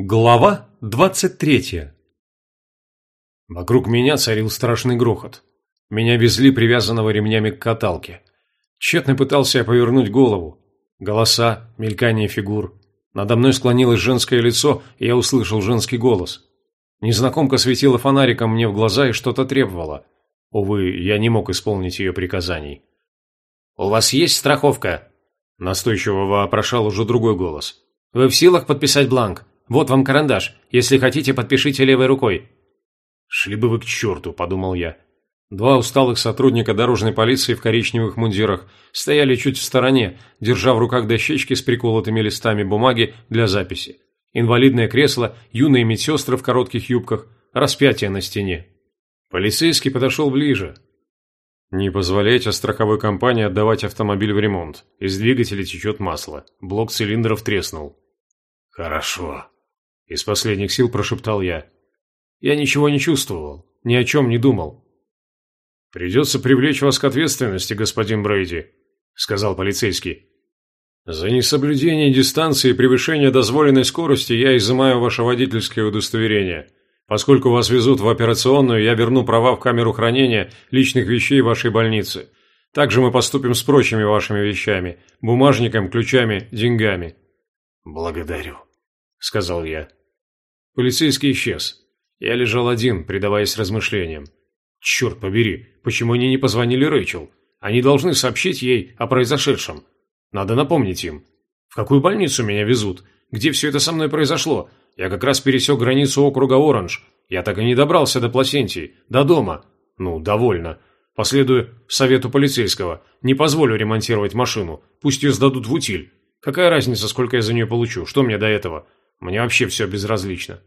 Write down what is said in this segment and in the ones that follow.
Глава двадцать третья Вокруг меня царил страшный грохот. Меня везли привязанного ремнями к каталке. Тщетно пытался я повернуть голову. Голоса, мелькание фигур. Надо мной склонилось женское лицо, и я услышал женский голос. Незнакомка светила фонариком мне в глаза и что-то требовала. Увы, я не мог исполнить ее приказаний. «У вас есть страховка?» Настойчиво вопрошал уже другой голос. «Вы в силах подписать бланк? Вот вам карандаш. Если хотите, подпишите левой рукой». «Шли бы вы к черту», – подумал я. Два усталых сотрудника дорожной полиции в коричневых мундирах стояли чуть в стороне, держа в руках дощечки с приколотыми листами бумаги для записи. Инвалидное кресло, юные медсестры в коротких юбках, распятие на стене. Полицейский подошел ближе. «Не позволяйте страховой компании отдавать автомобиль в ремонт. Из двигателя течет масло. Блок цилиндров треснул». «Хорошо», – из последних сил прошептал я. Я ничего не чувствовал, ни о чем не думал. «Придется привлечь вас к ответственности, господин Брейди», – сказал полицейский. «За несоблюдение дистанции и превышение дозволенной скорости я изымаю ваше водительское удостоверение. Поскольку вас везут в операционную, я верну права в камеру хранения личных вещей вашей больницы. Также мы поступим с прочими вашими вещами, бумажником, ключами, деньгами». «Благодарю», – сказал я. Полицейский исчез. Я лежал один, предаваясь размышлениям. Черт побери, почему они не позвонили Рэйчел? Они должны сообщить ей о произошедшем. Надо напомнить им. В какую больницу меня везут? Где все это со мной произошло? Я как раз пересек границу округа Оранж. Я так и не добрался до Пласентии, до дома. Ну, довольно. Последую совету полицейского. Не позволю ремонтировать машину. Пусть ее сдадут в утиль. Какая разница, сколько я за нее получу? Что мне до этого? Мне вообще все безразлично.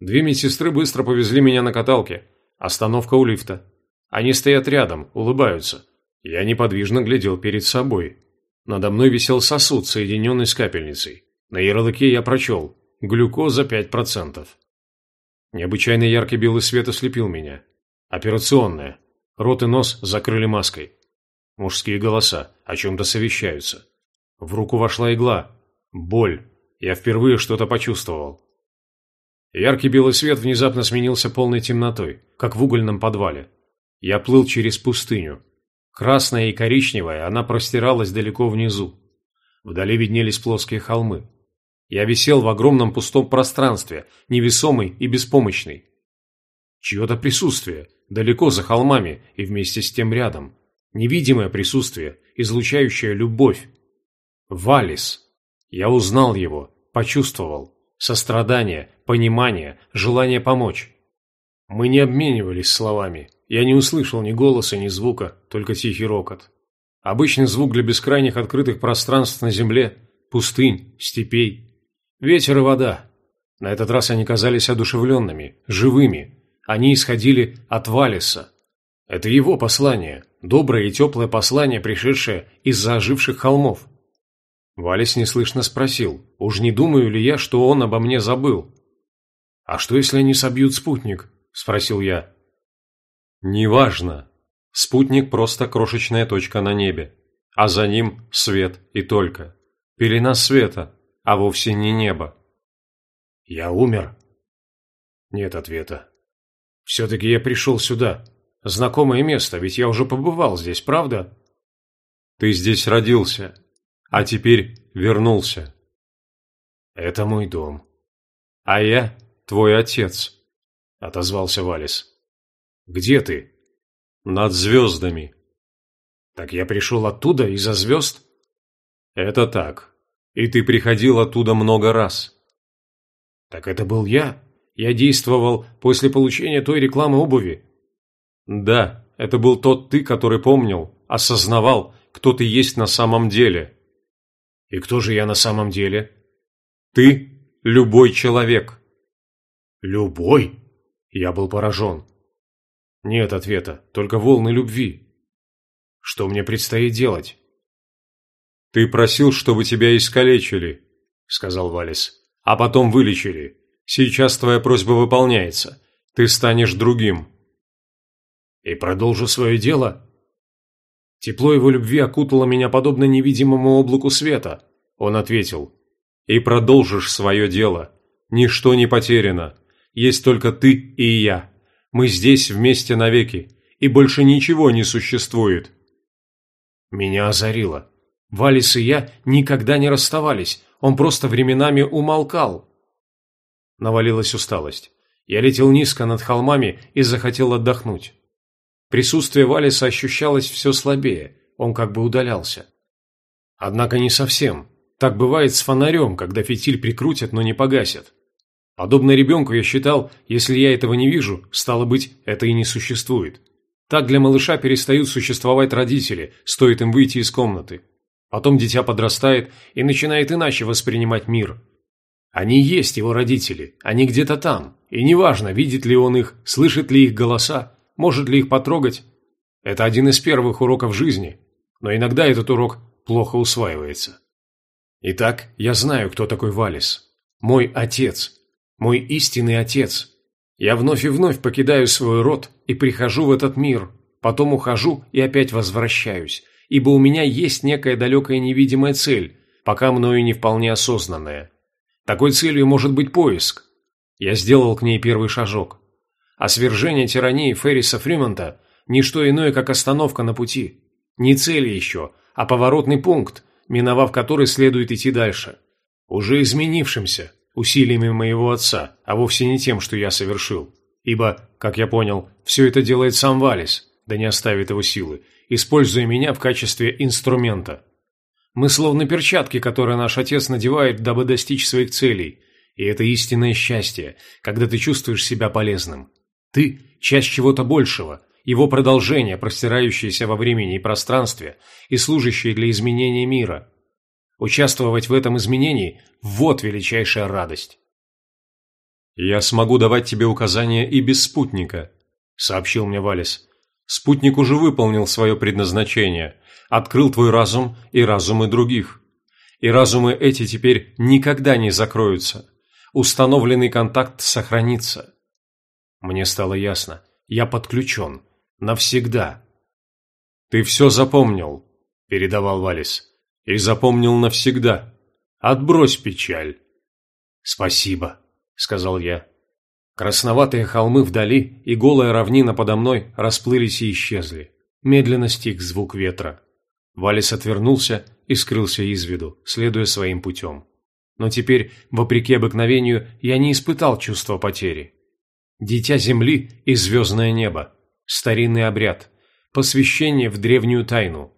Две медсестры быстро повезли меня на каталке. Остановка у лифта. Они стоят рядом, улыбаются. Я неподвижно глядел перед собой. Надо мной висел сосуд, соединенный с капельницей. На ярлыке я прочел «Глюкоза 5%». Необычайно яркий белый свет ослепил меня. Операционная. Рот и нос закрыли маской. Мужские голоса о чем-то совещаются. В руку вошла игла. Боль. Я впервые что-то почувствовал. Яркий белый свет внезапно сменился полной темнотой, как в угольном подвале. Я плыл через пустыню. Красная и коричневая, она простиралась далеко внизу. Вдали виднелись плоские холмы. Я висел в огромном пустом пространстве, невесомый и беспомощный. Чье-то присутствие, далеко за холмами и вместе с тем рядом. Невидимое присутствие, излучающее любовь. Валис. Я узнал его, почувствовал. Сострадание, понимание, желание помочь. Мы не обменивались словами. Я не услышал ни голоса, ни звука, только тихий рокот. Обычный звук для бескрайних открытых пространств на земле, пустынь, степей. Ветер и вода. На этот раз они казались одушевленными, живыми. Они исходили от Валиса. Это его послание, доброе и теплое послание, пришедшее из-за оживших холмов. Валис неслышно спросил, уж не думаю ли я, что он обо мне забыл. «А что, если они собьют спутник?» – спросил я. «Неважно. Спутник – просто крошечная точка на небе, а за ним свет и только. Пелена света, а вовсе не небо». «Я умер?» Нет ответа. «Все-таки я пришел сюда. Знакомое место, ведь я уже побывал здесь, правда?» «Ты здесь родился, а теперь вернулся. Это мой дом. А я твой отец, отозвался Валис. Где ты? Над звездами. Так я пришел оттуда, из-за звезд? Это так. И ты приходил оттуда много раз. Так это был я? Я действовал после получения той рекламы обуви? Да, это был тот ты, который помнил, осознавал, кто ты есть на самом деле. И кто же я на самом деле? Ты – любой человек. Любой? Я был поражен. Нет ответа, только волны любви. Что мне предстоит делать? Ты просил, чтобы тебя искалечили, сказал Валис, а потом вылечили. Сейчас твоя просьба выполняется. Ты станешь другим. И продолжу свое дело? Тепло его любви окутало меня подобно невидимому облаку света. Он ответил. «И продолжишь свое дело. Ничто не потеряно. Есть только ты и я. Мы здесь вместе навеки, и больше ничего не существует. Меня озарило. Валис и я никогда не расставались, он просто временами умолкал. Навалилась усталость. Я летел низко над холмами и захотел отдохнуть. Присутствие Валиса ощущалось все слабее, он как бы удалялся. Однако не совсем. Так бывает с фонарем, когда фитиль прикрутят, но не погасят. Подобно ребенку я считал, если я этого не вижу, стало быть, это и не существует. Так для малыша перестают существовать родители, стоит им выйти из комнаты. Потом дитя подрастает и начинает иначе воспринимать мир. Они есть его родители, они где-то там, и неважно, видит ли он их, слышит ли их голоса, может ли их потрогать. Это один из первых уроков жизни, но иногда этот урок плохо усваивается. Итак, я знаю, кто такой Валис. Мой отец. Мой истинный отец. Я вновь и вновь покидаю свой род и прихожу в этот мир, потом ухожу и опять возвращаюсь, ибо у меня есть некая далекая невидимая цель, пока мною не вполне осознанная. Такой целью может быть поиск. Я сделал к ней первый шажок. А свержение тирании Ферриса Фримонта – ничто иное, как остановка на пути. Не цель еще, а поворотный пункт, миновав который следует идти дальше. Уже изменившимся, усилиями моего отца, а вовсе не тем, что я совершил. Ибо, как я понял, все это делает сам Валис, да не оставит его силы, используя меня в качестве инструмента. Мы словно перчатки, которые наш отец надевает, дабы достичь своих целей. И это истинное счастье, когда ты чувствуешь себя полезным. Ты – часть чего-то большего, его продолжение, простирающееся во времени и пространстве и служащее для изменения мира – Участвовать в этом изменении – вот величайшая радость. «Я смогу давать тебе указания и без спутника», – сообщил мне Валис. «Спутник уже выполнил свое предназначение, открыл твой разум и разумы других. И разумы эти теперь никогда не закроются. Установленный контакт сохранится». Мне стало ясно. Я подключен. Навсегда. «Ты все запомнил», – передавал Валис и запомнил навсегда. Отбрось печаль. «Спасибо», — сказал я. Красноватые холмы вдали и голая равнина подо мной расплылись и исчезли. Медленно стих звук ветра. Валис отвернулся и скрылся из виду, следуя своим путем. Но теперь, вопреки обыкновению, я не испытал чувства потери. Дитя Земли и звездное небо. Старинный обряд. Посвящение в древнюю тайну.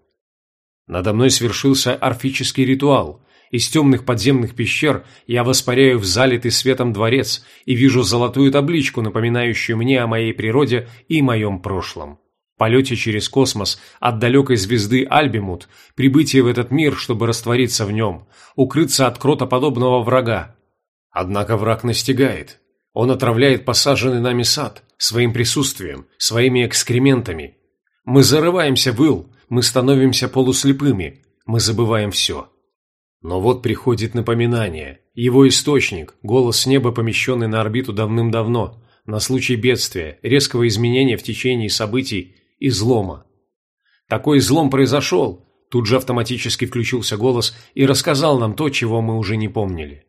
Надо мной свершился орфический ритуал. Из темных подземных пещер я воспаряю в залитый светом дворец и вижу золотую табличку, напоминающую мне о моей природе и моем прошлом. Полете через космос от далекой звезды Альбимут, прибытие в этот мир, чтобы раствориться в нем, укрыться от кротоподобного врага. Однако враг настигает. Он отравляет посаженный нами сад своим присутствием, своими экскрементами. Мы зарываемся в ил, мы становимся полуслепыми, мы забываем все. Но вот приходит напоминание. Его источник, голос неба, помещенный на орбиту давным-давно, на случай бедствия, резкого изменения в течение событий, и злома. Такой злом произошел, тут же автоматически включился голос и рассказал нам то, чего мы уже не помнили.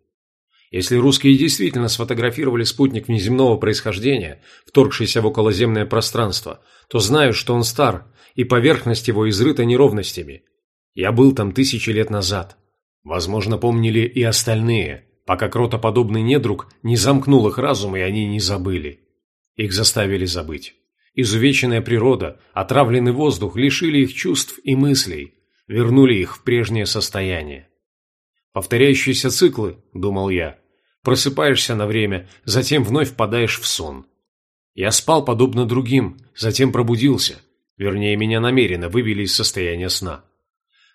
Если русские действительно сфотографировали спутник внеземного происхождения, вторгшийся в околоземное пространство, то знаю, что он стар, и поверхность его изрыта неровностями. Я был там тысячи лет назад. Возможно, помнили и остальные, пока кротоподобный недруг не замкнул их разум, и они не забыли. Их заставили забыть. Изувеченная природа, отравленный воздух лишили их чувств и мыслей, вернули их в прежнее состояние. Повторяющиеся циклы, думал я. Просыпаешься на время, затем вновь впадаешь в сон. Я спал подобно другим, затем пробудился. Вернее, меня намеренно вывели из состояния сна.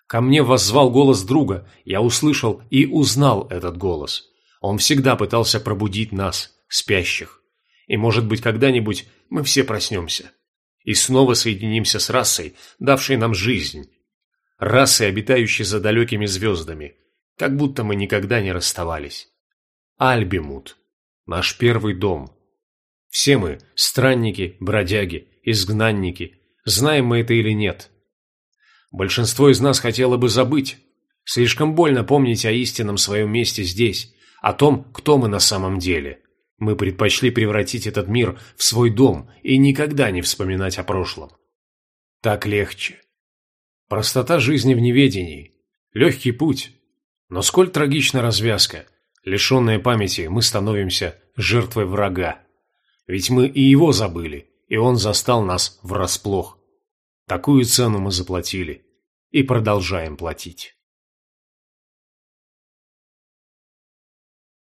Ко мне воззвал голос друга, я услышал и узнал этот голос. Он всегда пытался пробудить нас, спящих. И, может быть, когда-нибудь мы все проснемся. И снова соединимся с расой, давшей нам жизнь. Расой, обитающей за далекими звездами. Как будто мы никогда не расставались. Альбимут. Наш первый дом. Все мы – странники, бродяги, изгнанники – знаем мы это или нет. Большинство из нас хотело бы забыть. Слишком больно помнить о истинном своем месте здесь, о том, кто мы на самом деле. Мы предпочли превратить этот мир в свой дом и никогда не вспоминать о прошлом. Так легче. Простота жизни в неведении. Легкий путь. Но сколь трагична развязка. Лишенные памяти, мы становимся жертвой врага. Ведь мы и его забыли, и он застал нас врасплох. Такую цену мы заплатили и продолжаем платить.